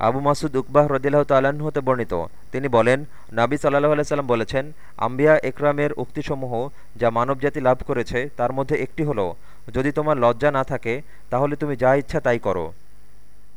আবু মাসুদ উকবাহ রদিল্লাহ তাল্লাহ্ন হতে বর্ণিত। তিনি বলেন, নাবি সাল্লাহ আলাইসাল্লাম বলেছেন, আম্বিয়া একরামের উক্তিসমূহ যা মানবজাতি লাভ করেছে, তার মধ্যে একটি হলো, যদি তোমার লজ্জা না থাকে, তাহলে তুমি যা ইচ্ছা তাই করো।